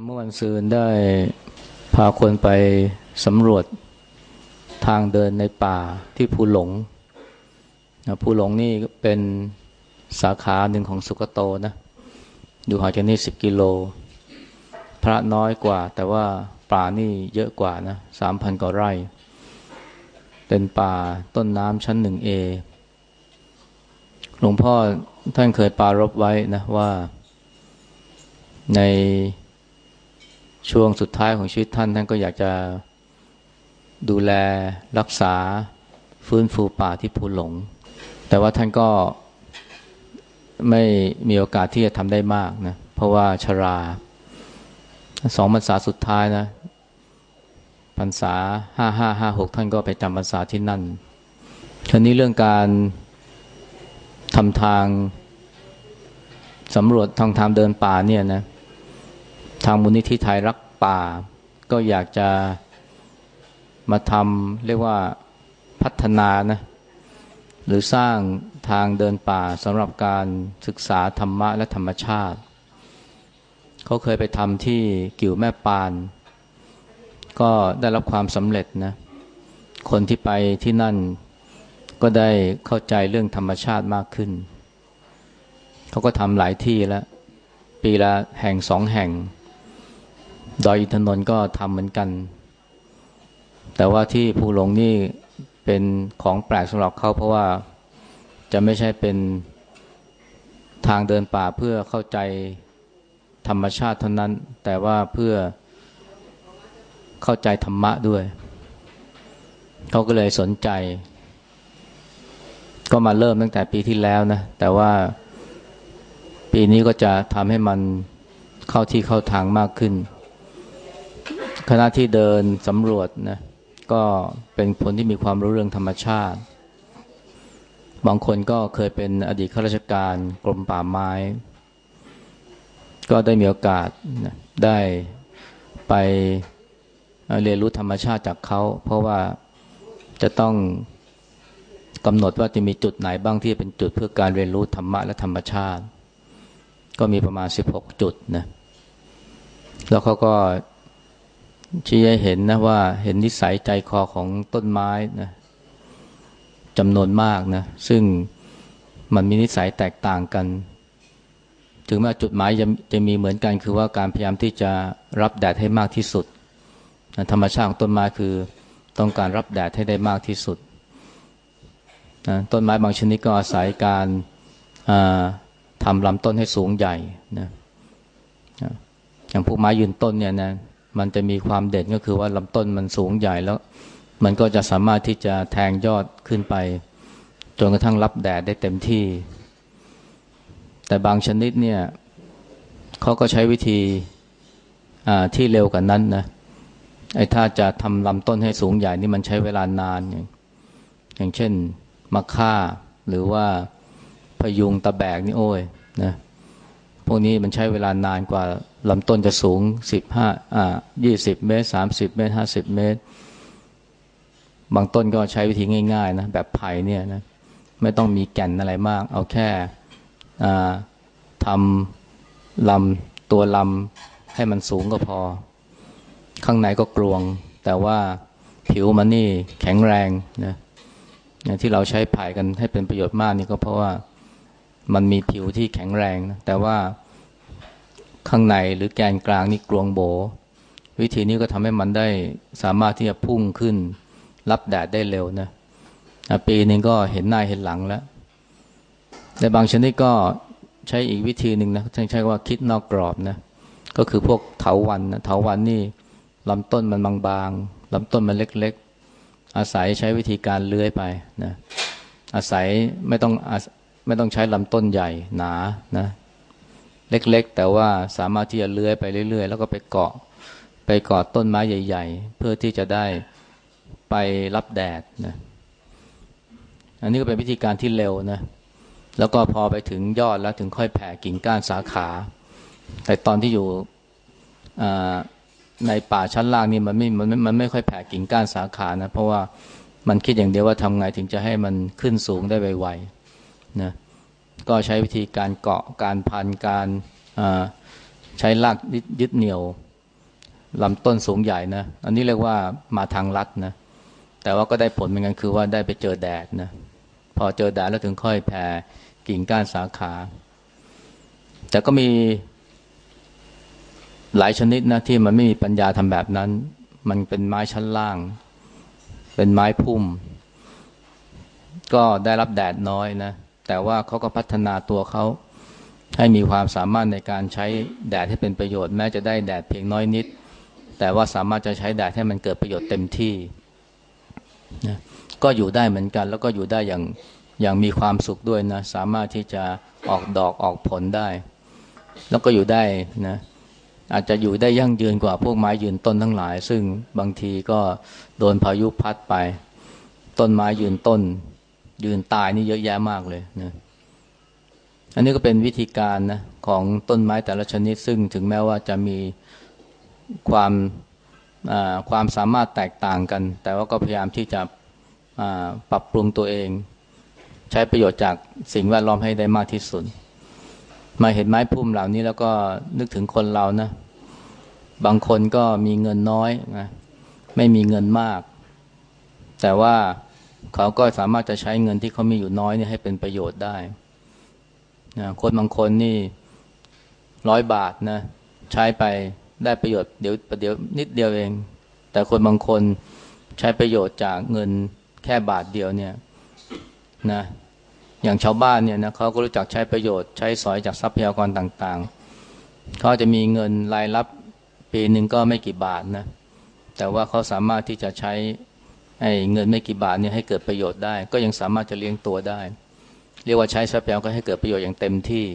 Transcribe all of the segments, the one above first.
เมื่อวันซืนได้พาคนไปสำรวจทางเดินในป่าที่ภูหลงภูหลงนี่เป็นสาขาหนึ่งของสุกโตนะอยู่ห่างจากนี่สิบกิโล พระน้อยกว่า แต่ว่าป่านี่เยอะกว่านะสามพันกว่าไร่ เป็นป่าต้นน้ำชั้นหนึ่งเอหลวงพ่อท่านเคยปารบไว้นะว่าใน ช่วงสุดท้ายของชีวิตท่านท่านก็อยากจะดูแลรักษาฟื้นฟูป่าที่ภูหลง แต่ว่าท่านก็ไม่มีโอกาสที่จะทำได้มากนะเพราะว่าชราสองพรรษาสุดท้ายนะพรรษาห้าห้าห้าหกท่านก็ไปจำพรรษาที่นั่นทีนี้เรื่องการทำทางสำรวจทางทางเดินป่าเนี่ยนะทางมูลนิธิไทยรัก ป่า ก็อยากจะมาทำเรียกว่าพัฒนานะหรือสร้างทางเดินป่าสำหรับการศึกษาธรรมะและธรรมชาติ เขาเคยไปทำที่กิ่วแม่ปาน ก็ได้รับความสำเร็จนะคนที่ไปที่นั่นก็ได้เข้าใจเรื่องธรรมชาติมากขึ้น เขาก็ทำหลายที่แล้ว ปีละแห่งสองแห่ง ดอยอินทนนท์ก็ทำเหมือนกัน แต่ว่าที่ภูหลงนี่เป็นของแปลกสำหรับเขาเพราะว่าจะไม่ใช่เป็นทางเดินป่าเพื่อเข้าใจธรรมชาติเท่านั้น แต่ว่าเพื่อเข้าใจธรรมะด้วย เขาก็เลยสนใจ ก็มาเริ่มตั้งแต่ปีที่แล้วนะ แต่ว่าปีนี้ก็จะทำให้มันเข้าที่เข้าทางมากขึ้น คณะที่เดินสำรวจนะก็เป็นคนที่มีความรู้เรื่องธรรมชาติ บางคนก็เคยเป็นอดีตข้าราชการกรมป่าไม้ ก็ได้มีโอกาสนะได้ไปเรียนรู้ธรรมชาติจากเขา เพราะว่าจะต้องกำหนดว่าจะมีจุดไหนบ้างที่เป็นจุดเพื่อการเรียนรู้ธรรมะและธรรมชาติ ก็มีประมาณ 16 จุดนะแล้วเขาก็ ชี้ให้เห็นนะว่าเห็นนิสัยใจคอของต้นไม้นะจำนวนมากนะซึ่งมันมีนิสัยแตกต่างกัน ถึงแม้จุดหมายจะจะมีเหมือนกัน คือว่าการพยายามที่จะรับแดดให้มากที่สุดนะธรรมชาติของต้นไม้คือต้องการรับแดดให้ได้มากที่สุดนะต้นไม้บางชนิดก็อาศัยการทำลำต้นให้สูงใหญ่นะอย่างพวกไม้ยืนต้นเนี่ยนะ มันจะมีความเด่นก็คือว่าลำต้นมันสูงใหญ่แล้ว มันก็จะสามารถที่จะแทงยอดขึ้นไป จนกระทั่งรับแดดได้เต็มที่ แต่บางชนิดเนี่ยเขาก็ใช้วิธีที่เร็วกว่านั้นนะไอ้ถ้าจะทำลำต้นให้สูงใหญ่นี่มันใช้เวลานาน อย่างอย่างเช่นมะค่าหรือว่าพยุงตะแบกนี่โอ้ยนะ พวกนี้มันใช้เวลานานกว่าลำต้นจะสูงสิบห้าอ่ายี่สิบเมตรสามสิบเมตรห้าสิบเมตร บางต้นก็ใช้วิธีง่ายๆนะแบบไผ่เนี่ยนะไม่ต้องมีแก่นอะไรมาก เอาแค่อ่าทำลำตัวลำให้มันสูงก็พอ ข้างในก็กลวง แต่ว่าผิวมันนี่แข็งแรงนะที่เราใช้ไผ่กันให้เป็นประโยชน์มากนี่ก็เพราะว่า มันมีผิวที่แข็งแรงนะแต่ว่าข้างในหรือแกนกลางนี่กลวงโบ วิธีนี้ก็ทำให้มันได้สามารถที่จะพุ่งขึ้น รับแดดได้เร็วนะปีนึงก็เห็นหน้าเห็นหลังแล้วแต่บางชนิดก็ใช้อีกวิธีหนึ่งนะใช้ว่าคิดนอกกรอบนะก็คือพวกเถาวันนะเถาวันนี่ลำต้นมันบางๆลำต้นมันเล็กๆ อาศัยใช้วิธีการเลื้อยไปนะอาศัยไม่ต้อง ไม่ต้องใช้ลำต้นใหญ่หนานะ เล็กๆ แต่ว่าสามารถที่จะเลื้อยไปเรื่อยๆ แล้วก็ไปเกาะไปเกาะต้นไม้ใหญ่ ๆ เพื่อที่จะได้ไปรับแดดนะอันนี้ก็เป็นวิธีการที่เร็วนะ แล้วก็พอไปถึงยอดแล้วถึงค่อยแผ่กิ่งก้านสาขา แต่ตอนที่อยู่ในป่าชั้นล่างนี่มันไม่ มันไมันไม่ค่อยแผ่กิ่งก้านสาขานะ เพราะว่ามันคิดอย่างเดียวว่าทำไงถึงจะให้มันขึ้นสูงได้ไวๆ นะก็ใช้วิธีการเกาะการพันการใช้ลากยึดเหนี่ยวลำต้นสูงใหญ่นะ อันนี้เรียกว่ามาทางลัดนะ แต่ว่าก็ได้ผลเหมือนกันคือว่าได้ไปเจอแดดนะ พอเจอแดดแล้วถึงค่อยแผ่กิ่งก้านสาขา แต่ก็มีหลายชนิดนะที่มันไม่มีปัญญาทำแบบนั้น มันเป็นไม้ชั้นล่าง เป็นไม้พุ่ม ก็ได้รับแดดน้อยนะ แต่ว่าเขาก็พัฒนาตัวเขาให้มีความสามารถในการใช้แดดให้เป็นประโยชน์แม้จะได้แดดเพียงน้อยนิด แต่ว่าสามารถจะใช้แดดให้มันเกิดประโยชน์เต็มที่นะก็อยู่ได้เหมือนกัน แล้วก็อยู่ได้อย่างอย่างมีความสุขด้วยนะสามารถที่จะออกดอกออกผลได้ แล้วก็อยู่ได้นะอาจจะอยู่ได้ยั่งยืนกว่าพวกไม้ยืนต้นทั้งหลาย ซึ่งบางทีก็โดนพายุพัดไป ต้นไม้ยืนต้น ยืนตายนี่เยอะแยะมากเลยนะอันนี้ก็เป็นวิธีการนะของต้นไม้แต่ละชนิดซึ่งถึงแม้ว่าจะมีความความสามารถแตกต่างกัน แต่ว่าก็พยายามที่จะปรับปรุงตัวเอง ใช้ประโยชน์จากสิ่งแวดล้อมให้ได้มากที่สุด มาเห็นไม้พุ่มเหล่านี้แล้วก็นึกถึงคนเรานะ บางคนก็มีเงินน้อยนะไม่มีเงินมาก แต่ว่า เขาก็สามารถจะใช้เงินที่เขามีอยู่น้อยนี่ให้เป็นประโยชน์ได้นะคนบางคนนี่ร้อยบาทนะใช้ไปได้ประโยชน์เดี๋ยวประเดี๋ยวนิดเดียวเอง แต่คนบางคนใช้ประโยชน์จากเงินแค่บาทเดียวเนี่ยนะอย่างชาวบ้านเนี่ยนะเขาก็รู้จักใช้ประโยชน์ใช้สอยจากทรัพยากรต่างๆ เขาจะมีเงินรายรับปีหนึ่งก็ไม่กี่บาทนะแต่ว่าเขาสามารถที่จะใช้ ไอ้เงินไม่กี่บาทเนี่ยให้เกิดประโยชน์ได้ ก็ยังสามารถจะเลี้ยงตัวได้ เรียกว่าใช้ทรัพยากรให้เกิดประโยชน์อย่างเต็มที่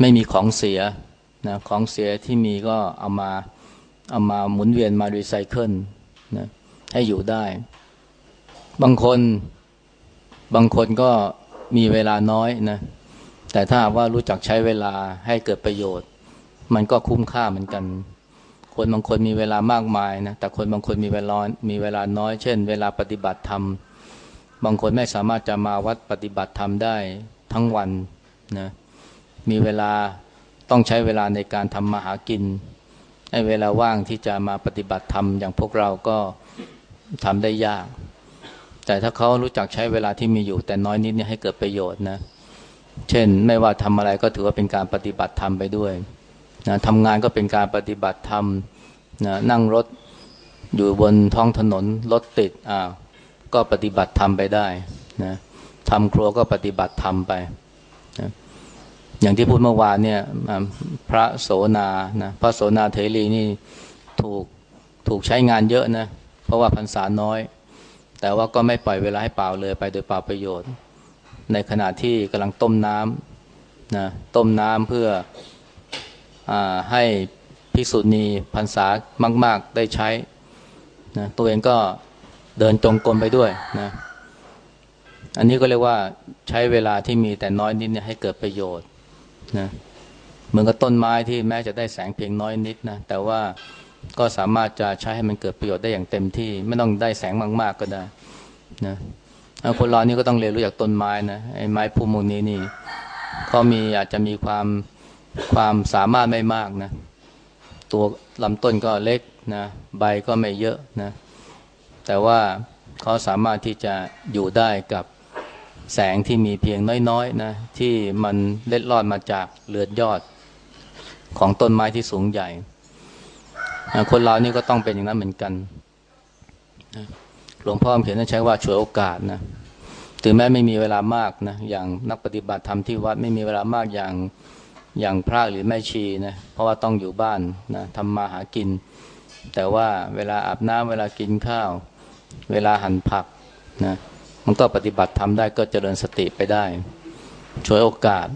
ไม่มีของเสียนะของเสียที่มีก็เอามาเอามาหมุนเวียนมารีไซเคิลนะให้อยู่ได้ บางคนบางคนก็มีเวลาน้อยนะแต่ถ้าว่ารู้จักใช้เวลาให้เกิดประโยชน์ มันก็คุ้มค่าเหมือนกัน คนบางคนมีเวลามากมายนะแต่คนบางคนมีเวลามีเวลาน้อยเช่น เวลาปฏิบัติธรรม บางคนไม่สามารถจะมาวัดปฏิบัติธรรมได้ทั้งวันนะมีเวลาต้องใช้เวลาในการทำมาหากินให้เวลาว่างที่จะมาปฏิบัติธรรมอย่างพวกเราก็ทำได้ยาก แต่ถ้าเขารู้จักใช้เวลาที่มีอยู่ แต่น้อยนิดเนี่ยให้เกิดประโยชน์นะ เช่น ไม่ว่าทำอะไรก็ถือว่าเป็นการปฏิบัติธรรมไปด้วย นะทำงานก็เป็นการปฏิบัติธรรมนะนั่งรถอยู่บนท้องถนนรถติดอ่าก็ปฏิบัติธรรมไปได้นะทำครัวก็ปฏิบัติธรรมไปนะอย่างที่พูดเมื่อวานเนี่ยพระโสนานะพระโสนาเทรีนี่ถูกถูกใช้งานเยอะนะเพราะว่าพรรษาน้อย แต่ว่าก็ไม่ปล่อยเวลาให้เปล่าเลยไปโดยเปล่าประโยชน์ ในขณะที่กำลังต้มน้ำนะต้มน้ำเพื่ออ ให้ภิกษุณีพรรษามาก ๆ ได้ใช้นะตัวเองก็เดินจงกรมไปด้วยนะอันนี้ก็เรียกว่าใช้เวลาที่มีแต่น้อยนิดเนี่ยให้เกิดประโยชน์นะเหมือนกับต้นไม้ที่แม้จะได้แสงเพียงน้อยนิดนะแต่ว่าก็สามารถจะใช้ให้มันเกิดประโยชน์ได้อย่างเต็มที่ ไม่ต้องได้แสงมาก ๆ ก็ได้นะคนเรานี่ก็ต้องเรียนรู้จากต้นไม้นะไอ้ไม้พุ่มพวกนี้นี่เขามีอาจจะมีความ ความสามารถไม่มากนะ ตัวลำต้นก็เล็กนะใบก็ไม่เยอะนะ แต่ว่าเขาสามารถที่จะอยู่ได้กับแสงที่มีเพียงน้อยๆนะที่มันเล็ดลอดมาจากเลือดยอดของต้นไม้ที่สูงใหญ่ คนเรานี่ก็ต้องเป็นอย่างนั้นเหมือนกันหลวงพ่อเขียนใช้ว่าช่วยโอกาสนะถึงแม้ไม่มีเวลามากนะอย่างนักปฏิบัติธรรมที่วัดไม่มีเวลามากอย่าง อย่างพระหรือแม่ชีนะเพราะว่าต้องอยู่บ้านนะทำมาหากิน แต่ว่าเวลาอาบน้ำเวลากินข้าว เวลาหั่นผักนะมันก็ปฏิบัติทำได้ก็เจริญสติไปได้ช่วยโอกาส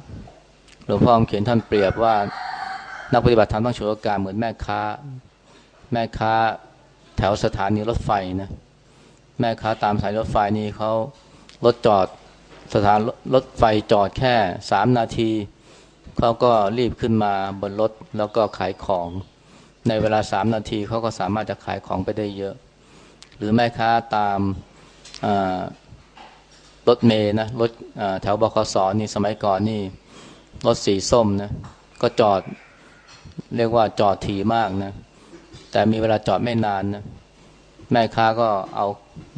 หลวงพ่อเขียนท่านเปรียบว่านักปฏิบัติธรรมต้องช่วยโอกาสเหมือนแม่ค้า แม่ค้าแถวสถานีรถไฟนะแม่ค้าตามสายรถไฟนี่เขารถจอดสถานรถไฟจอดแค่สามนาที เขาก็รีบขึ้นมาบนรถแล้วก็ขายของ ในเวลาสามนาทีเขาก็สามารถจะขายของไปได้เยอะ หรือแม่ค้าตามรถเมย์นะรถแถวบคสนี่สมัยก่อนนี่รถสีส้มนะก็จอด เรียกว่าจอดถี่มากนะ แต่มีเวลาจอดไม่นานนะแม่ค้าก็เอา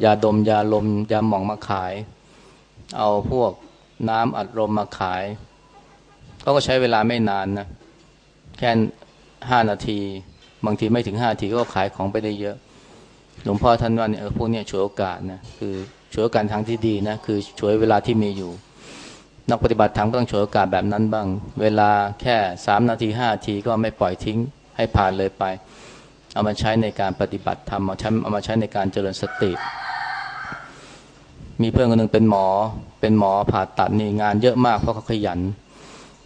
ยาดมยาลมยาหม่องมาขาย เอาพวกน้ำอัดลมมาขาย เขาก็ใช้เวลาไม่นานนะแค่ห้านาที บางทีไม่ถึงห้านาทีก็ขายของไปได้เยอะ หลวงพ่อท่านว่าเนี่ยพวกนี้ช่วยโอกาสนะคือช่วยโอกาสทางที่ดีนะคือช่วยเวลาที่มีอยู่ นักปฏิบัติธรรมก็ต้องฉวยโอกาสแบบนั้นบ้าง เวลาแค่สามนาทีห้านาทีก็ไม่ปล่อยทิ้งให้ผ่านเลยไป เอามาใช้ในการปฏิบัติธรรมเอาใช้เอามาใช้ในการเจริญสติมีเพื่อนคนหนึ่งเป็นหมอ เป็นหมอผ่าตัดนี่งานเยอะมากเพราะเขาขยัน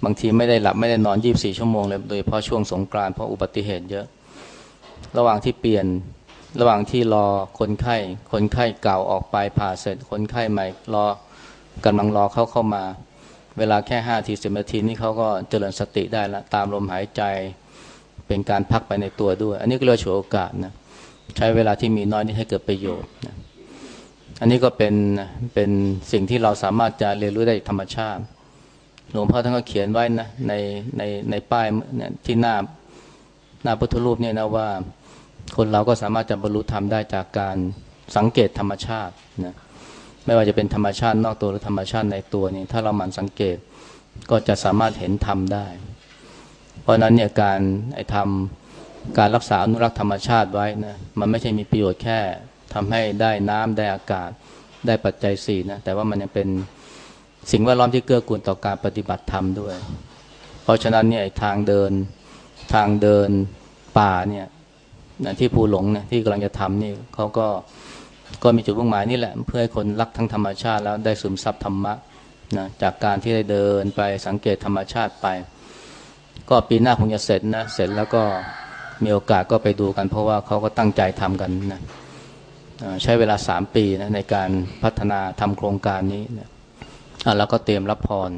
บางทีไม่ได้หลับไม่ได้นอนยี่บสี่ชั่วโมงเลยโดยเพราะช่วงสงกรานต์เพราะอุบัติเหตุเยอะ ระหว่างที่เปลี่ยนระหว่างที่รอคนไข้ คนไข้เก่าออกไปผ่าเสร็จ คนไข้ใหม่รอกำลังรอเขาเข้ามา เวลาแค่ห้าทีสิบนาทีนี่เขาก็เจริญสติได้ละตามลมหายใจเป็นการพักไปในตัวด้วย อันนี้ก็เรียกฉวยโอกาสนะใช้เวลาที่มีน้อยนี่ให้เกิดประโยชน์นะอันนี้ก็เป็นเป็นสิ่งที่เราสามารถจะเรียนรู้ได้ธรรมชาติ หลวงพ่อท่านก็เขียนไว้นะในในในป้ายที่หน้าหน้าพุทธรูปเนี่ยนะว่า คนเราก็สามารถจะบรรลุธรรมได้จากการสังเกตธรรมชาตินะไม่ว่าจะเป็นธรรมชาตินอกตัวหรือธรรมชาติในตัวนี่ถ้าเราหมั่นสังเกตก็จะสามารถเห็นธรรมได้ เพราะนั้นเนี่ยการไอ้ทำการรักษาอนุรักษ์ธรรมชาติไว้นะมันไม่ใช่มีประโยชน์แค่ทำให้ได้น้ำได้อากาศได้ปัจจัยสี่นะแต่ว่ามันยังเป็น สิ่งแวดล้อมที่เกื้อกูลต่อการปฏิบัติธรรมด้วย เพราะฉะนั้นเนี่ยทางเดินทางเดินป่าเนี่ยที่ภูหลงเนี่ยที่กำลังจะทำนี่เขาก็ก็มีจุดมุ่งหมายนี่แหละ เพื่อให้คนรักทั้งธรรมชาติแล้วได้ซึมซับธรรมะนะจากการที่ได้เดินไปสังเกตธรรมชาติไป ก็ปีหน้าคงจะเสร็จนะเสร็จแล้วก็มีโอกาสก็ไปดูกัน เพราะว่าเขาก็ตั้งใจทำกันนะใช้เวลาสามปีนะในการพัฒนาทำโครงการนี้นะ แล้วก็เตรียมรับพร